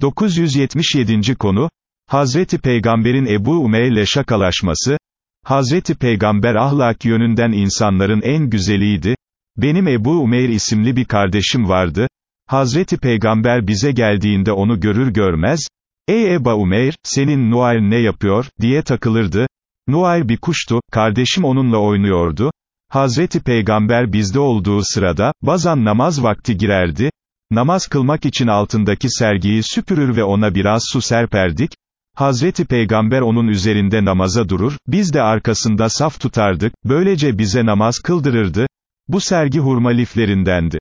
977. konu, Hazreti Peygamber'in Ebu Umeyle şakalaşması, Hazreti Peygamber ahlak yönünden insanların en güzeliydi, benim Ebu Umeyr isimli bir kardeşim vardı, Hazreti Peygamber bize geldiğinde onu görür görmez, ey Eba Umeyr, senin Nuayr ne yapıyor, diye takılırdı, Nuayr bir kuştu, kardeşim onunla oynuyordu, Hazreti Peygamber bizde olduğu sırada, bazan namaz vakti girerdi, namaz kılmak için altındaki sergiyi süpürür ve ona biraz su serperdik, Hazreti Peygamber onun üzerinde namaza durur, biz de arkasında saf tutardık, böylece bize namaz kıldırırdı, bu sergi hurma liflerindendi.